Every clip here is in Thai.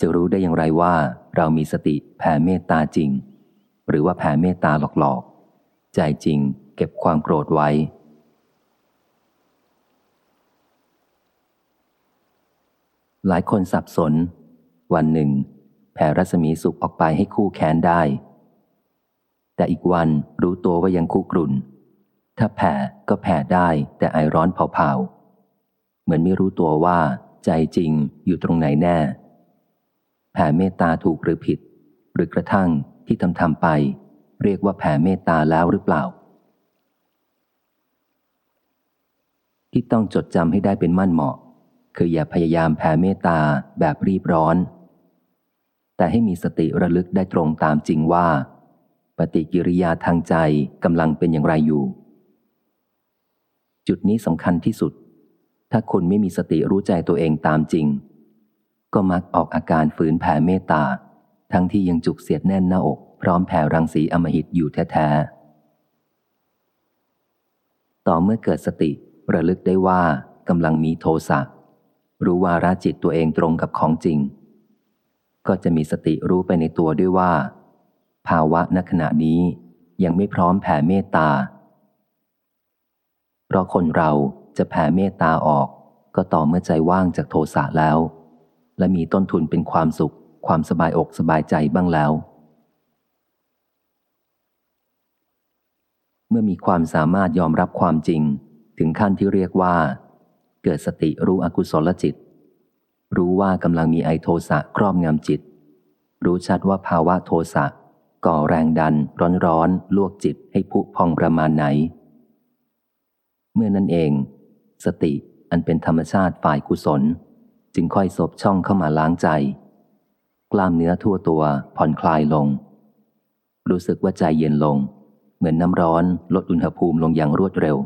จะรู้ได้อย่างไรว่าเรามีสติแผ่เมตตาจริง หรือว่าแผ่เมตตาหลอกๆ ใจจริงเก็บความโกรธไว้ หลายคนสับสน วันหนึ่ง แผ่รัศมีสุขออกไปให้คู่แค้นได้ แต่อีกวันรู้ตัวว่ายังคู่กรุ่น ถ้าแผ่ก็แผ่ได้แต่ไอร้อนเผาๆ เหมือนไม่รู้ตัวว่า ใจจริงอยู่ตรงไหนแน่ แผ่เมตตาถูกหรือผิด หรือกระทั่งที่ทำทำไป เรียกว่าแผ่เมตตาแล้วหรือเปล่า ที่ต้องจดจำให้ได้เป็นมั่นเหมาะ คืออย่าพยายามแผ่เมตตาแบบรีบร้อน แต่ให้มีสติระลึกได้ตรงตามจริงว่า ปฏิกิริยาทางใจกำลังเป็นอย่างไรอยู่ จุดนี้สำคัญที่สุด ถ้าคุณไม่มีสติรู้ใจตัวเองตามจริง ก็มักออกอาการฝืนแผ่เมตตา ทั้งที่ยังจุกเสียดแน่นหน้าอก พร้อมแผ่รังสีอมหิตอยู่แท้ๆ ต่อเมื่อเกิดสติระลึกได้ว่ากำลังมีโทสะรู้ว่าราจิตตัวเองตรงกับของจริง ก็จะมีสติรู้ไปในตัวด้วยว่า ภาวะณขณะนี้ยังไม่พร้อมแผ่เมตตา เพราะคนเราจะแผ่เมตตาออก ก็ต่อเมื่อใจว่างจากโทสะแล้ว และมีต้นทุนเป็นความสุข ความสบายอกสบายใจบ้างแล้ว เมื่อมีความสามารถยอมรับความจริง ถึงขั้นที่เรียกว่า เกิดสติรู้อกุศลจิต รู้ว่ากำลังมีไอโทสะครอบงำจิต รู้ชัดว่าภาวะโทสะก่อแรงดันร้อนร้อนลวกจิตให้ผุพองประมาณไหน เมื่อนั้นเอง สติอันเป็นธรรมชาติฝ่ายกุศล จึงค่อยสบช่องเข้ามาล้างใจ กล้ามเนื้อทั่วตัวผ่อนคลายลง รู้สึกว่าใจเย็นลง เหมือนน้ำร้อนลดอุณหภูมิลงอย่างรวดเร็ว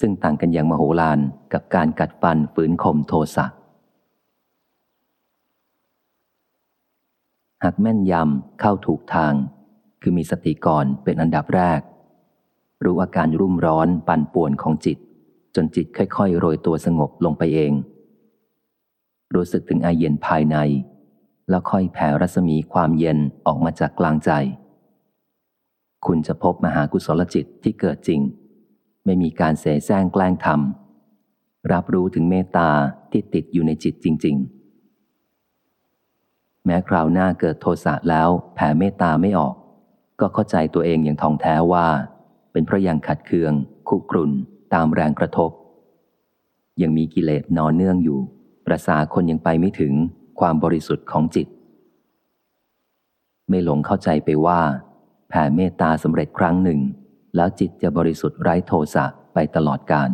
ซึ่งต่างกันอย่างมโหฬารกับการกัดฟันฝืนข่มโทสะหากแม่นยำเข้าถูกทาง คือมีสติก่อนเป็นอันดับแรก รู้อาการรุ่มร้อนปั่นป่วนของจิต จนจิตค่อยๆ โรยตัวสงบลงไปเอง รู้สึกถึงไอเย็นภายใน แล้วค่อยแผ่รัศมีความเย็นออกมาจากกลางใจ คุณจะพบมหากุศลจิตที่เกิดจริง ไม่มีการเสแสร้งแกล้งทำรับรู้ถึงเมตตาที่ติดอยู่ในจิตจริง ๆ แม้คราวหน้าเกิดโทสะแล้วแผ่เมตตาไม่ออก ก็เข้าใจตัวเองอย่างท่องแท้ว่า เป็นเพราะยังขัดเคือง คุกรุ่น ตามแรงกระทบ ยังมีกิเลสนอนเนื่องอยู่ ประสาคนยังไปไม่ถึงความบริสุทธิ์ของจิต ไม่หลงเข้าใจไปว่า แผ่เมตตาสำเร็จครั้งหนึ่ง แล้วจิตจะบริสุทธิ์ไร้โทสะไปตลอดกาล